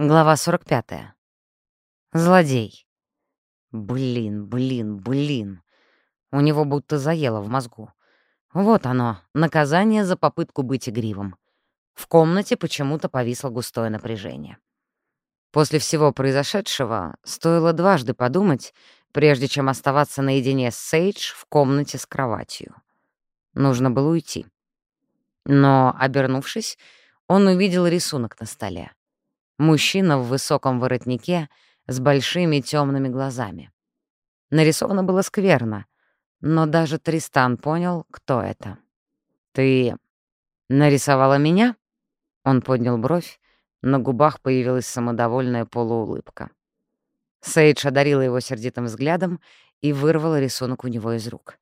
Глава 45. Злодей. Блин, блин, блин. У него будто заело в мозгу. Вот оно, наказание за попытку быть игривым. В комнате почему-то повисло густое напряжение. После всего произошедшего стоило дважды подумать, прежде чем оставаться наедине с Сейдж в комнате с кроватью. Нужно было уйти. Но, обернувшись, он увидел рисунок на столе. Мужчина в высоком воротнике с большими темными глазами. Нарисовано было скверно, но даже Тристан понял, кто это. «Ты нарисовала меня?» Он поднял бровь, на губах появилась самодовольная полуулыбка. Сейдж одарила его сердитым взглядом и вырвала рисунок у него из рук.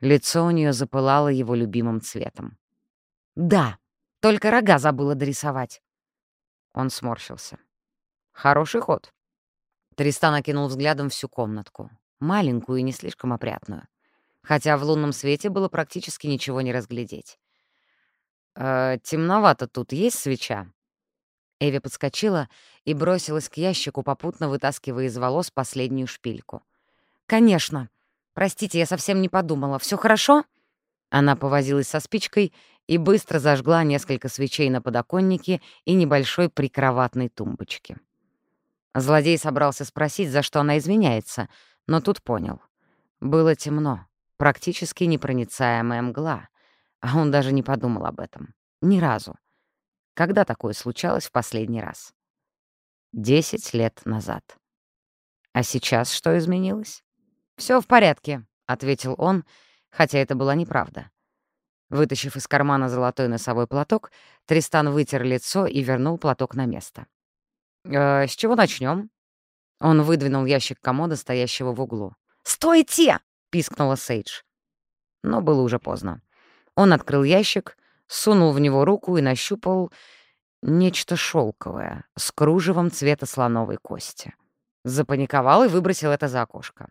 Лицо у нее запылало его любимым цветом. «Да, только рога забыла дорисовать. Он сморщился. «Хороший ход». Тристан окинул взглядом всю комнатку. Маленькую и не слишком опрятную. Хотя в лунном свете было практически ничего не разглядеть. «Э, «Темновато тут. Есть свеча?» Эви подскочила и бросилась к ящику, попутно вытаскивая из волос последнюю шпильку. «Конечно. Простите, я совсем не подумала. Все хорошо?» Она повозилась со спичкой и быстро зажгла несколько свечей на подоконнике и небольшой прикроватной тумбочке. Злодей собрался спросить, за что она извиняется, но тут понял. Было темно, практически непроницаемая мгла, а он даже не подумал об этом. Ни разу. Когда такое случалось в последний раз? Десять лет назад. А сейчас что изменилось? Все в порядке», — ответил он, хотя это была неправда. Вытащив из кармана золотой носовой платок, Тристан вытер лицо и вернул платок на место. «Э, «С чего начнем? Он выдвинул ящик комода, стоящего в углу. «Стойте!» — пискнула Сейдж. Но было уже поздно. Он открыл ящик, сунул в него руку и нащупал нечто шелковое с кружевом цвета слоновой кости. Запаниковал и выбросил это за окошко.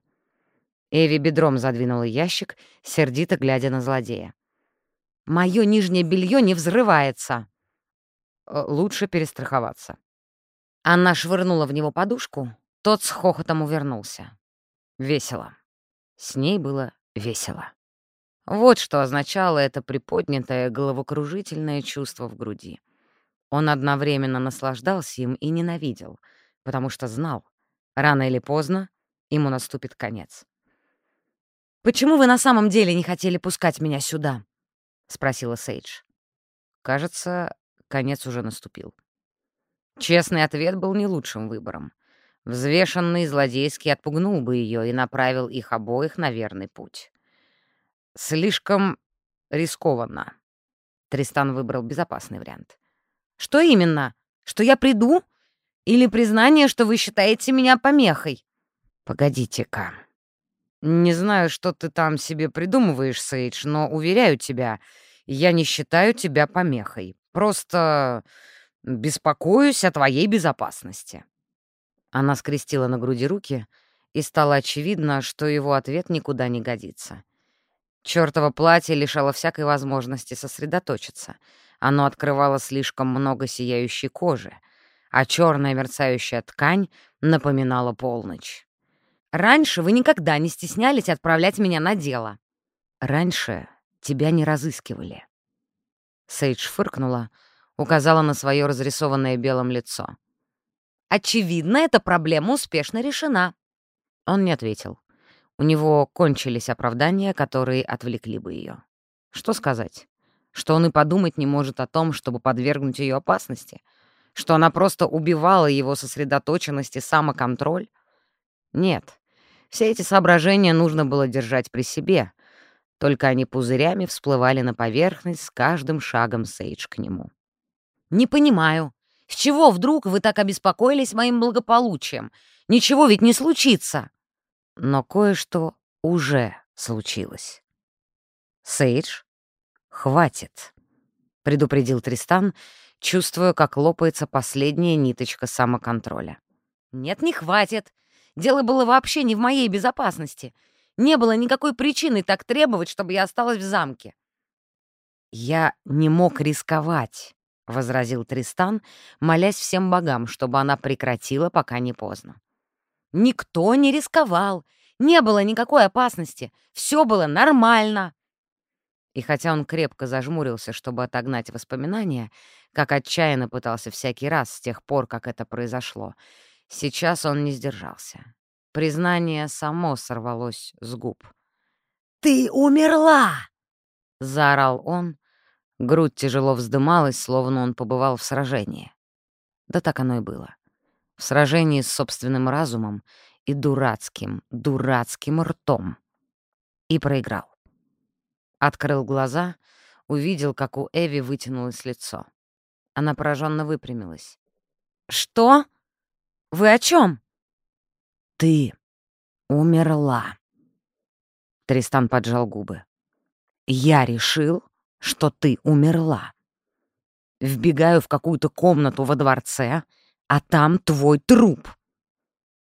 Эви бедром задвинула ящик, сердито глядя на злодея. Мое нижнее белье не взрывается. Э, лучше перестраховаться. Она швырнула в него подушку, тот с хохотом увернулся. Весело. С ней было весело. Вот что означало это приподнятое головокружительное чувство в груди. Он одновременно наслаждался им и ненавидел, потому что знал, рано или поздно ему наступит конец. «Почему вы на самом деле не хотели пускать меня сюда?» — спросила Сейдж. Кажется, конец уже наступил. Честный ответ был не лучшим выбором. Взвешенный злодейский отпугнул бы ее и направил их обоих на верный путь. Слишком рискованно. Тристан выбрал безопасный вариант. «Что именно? Что я приду? Или признание, что вы считаете меня помехой?» «Погодите-ка», не знаю, что ты там себе придумываешь, Сейдж, но, уверяю тебя, я не считаю тебя помехой. Просто беспокоюсь о твоей безопасности». Она скрестила на груди руки, и стало очевидно, что его ответ никуда не годится. Чёртово платье лишало всякой возможности сосредоточиться. Оно открывало слишком много сияющей кожи, а черная мерцающая ткань напоминала полночь. Раньше вы никогда не стеснялись отправлять меня на дело. Раньше тебя не разыскивали. Сейдж фыркнула, указала на свое разрисованное белым лицо. Очевидно, эта проблема успешно решена. Он не ответил. У него кончились оправдания, которые отвлекли бы ее. Что сказать? Что он и подумать не может о том, чтобы подвергнуть ее опасности? Что она просто убивала его сосредоточенность и самоконтроль? Нет, все эти соображения нужно было держать при себе, только они пузырями всплывали на поверхность с каждым шагом Сейдж к нему. «Не понимаю, с чего вдруг вы так обеспокоились моим благополучием? Ничего ведь не случится!» Но кое-что уже случилось. «Сейдж, хватит», — предупредил Тристан, чувствуя, как лопается последняя ниточка самоконтроля. «Нет, не хватит. Дело было вообще не в моей безопасности. Не было никакой причины так требовать, чтобы я осталась в замке. Я не мог рисковать, — возразил Тристан, молясь всем богам, чтобы она прекратила, пока не поздно. «Никто не рисковал, не было никакой опасности, все было нормально». И хотя он крепко зажмурился, чтобы отогнать воспоминания, как отчаянно пытался всякий раз с тех пор, как это произошло, сейчас он не сдержался. Признание само сорвалось с губ. «Ты умерла!» — заорал он, Грудь тяжело вздымалась, словно он побывал в сражении. Да так оно и было. В сражении с собственным разумом и дурацким, дурацким ртом. И проиграл. Открыл глаза, увидел, как у Эви вытянулось лицо. Она пораженно выпрямилась. «Что? Вы о чем? «Ты умерла». Тристан поджал губы. «Я решил, что ты умерла. Вбегаю в какую-то комнату во дворце, а там твой труп.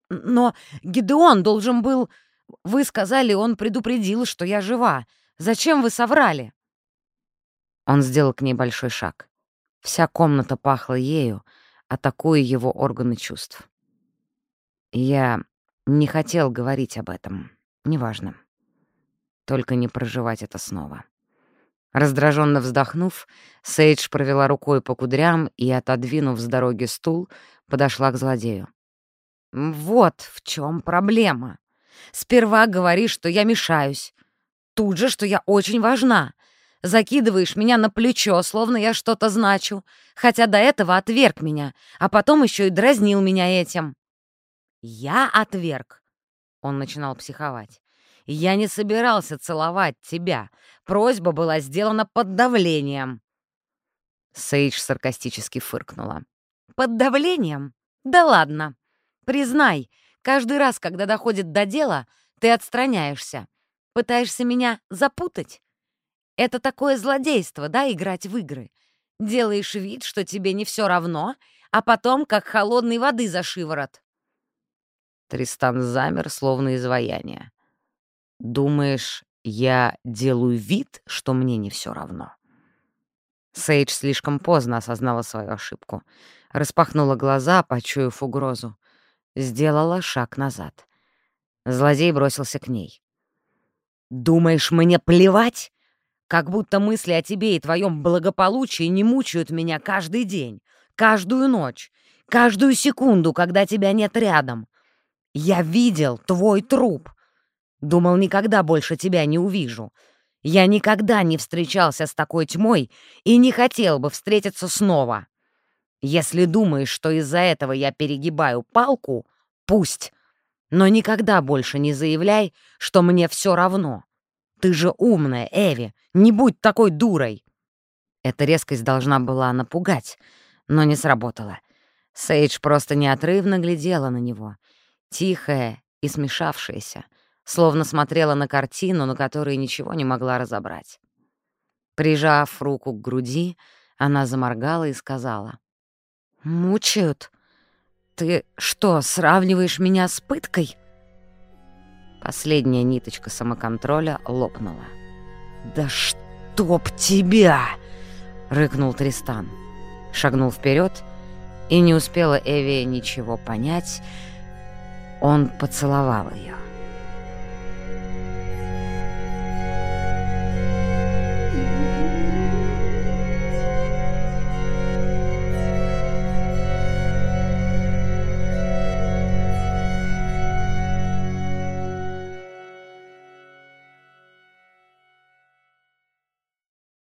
Но Гидеон должен был... Вы сказали, он предупредил, что я жива. Зачем вы соврали?» Он сделал к ней большой шаг. Вся комната пахла ею, атакуя его органы чувств. Я не хотел говорить об этом. Неважно. Только не проживать это снова. Раздраженно вздохнув, Сейдж провела рукой по кудрям и, отодвинув с дороги стул, подошла к злодею. «Вот в чем проблема. Сперва говоришь, что я мешаюсь. Тут же, что я очень важна. Закидываешь меня на плечо, словно я что-то значу, хотя до этого отверг меня, а потом еще и дразнил меня этим». «Я отверг?» Он начинал психовать. Я не собирался целовать тебя. Просьба была сделана под давлением». Сейдж саркастически фыркнула. «Под давлением? Да ладно. Признай, каждый раз, когда доходит до дела, ты отстраняешься. Пытаешься меня запутать? Это такое злодейство, да, играть в игры? Делаешь вид, что тебе не все равно, а потом как холодной воды за шиворот». Тристан замер, словно изваяние. «Думаешь, я делаю вид, что мне не все равно?» Сейдж слишком поздно осознала свою ошибку. Распахнула глаза, почуяв угрозу. Сделала шаг назад. Злодей бросился к ней. «Думаешь, мне плевать? Как будто мысли о тебе и твоем благополучии не мучают меня каждый день, каждую ночь, каждую секунду, когда тебя нет рядом. Я видел твой труп. Думал, никогда больше тебя не увижу. Я никогда не встречался с такой тьмой и не хотел бы встретиться снова. Если думаешь, что из-за этого я перегибаю палку, пусть. Но никогда больше не заявляй, что мне все равно. Ты же умная, Эви, не будь такой дурой. Эта резкость должна была напугать, но не сработала. Сейдж просто неотрывно глядела на него, тихая и смешавшаяся, словно смотрела на картину, на которой ничего не могла разобрать. Прижав руку к груди, она заморгала и сказала. «Мучают? Ты что, сравниваешь меня с пыткой?» Последняя ниточка самоконтроля лопнула. «Да чтоб тебя!» — рыкнул Тристан. Шагнул вперед, и не успела Эви ничего понять, он поцеловал ее.